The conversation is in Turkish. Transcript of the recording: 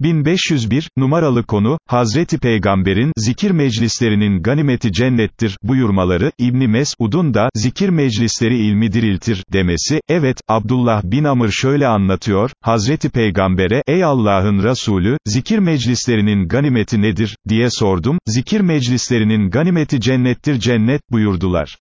1501, numaralı konu, Hazreti Peygamber'in, zikir meclislerinin ganimeti cennettir, buyurmaları, İbni Mesud'un da, zikir meclisleri ilmi diriltir, demesi, evet, Abdullah bin Amr şöyle anlatıyor, Hazreti Peygamber'e, ey Allah'ın Resulü, zikir meclislerinin ganimeti nedir, diye sordum, zikir meclislerinin ganimeti cennettir cennet, buyurdular.